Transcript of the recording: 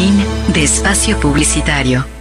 Fin de espacio publicitario.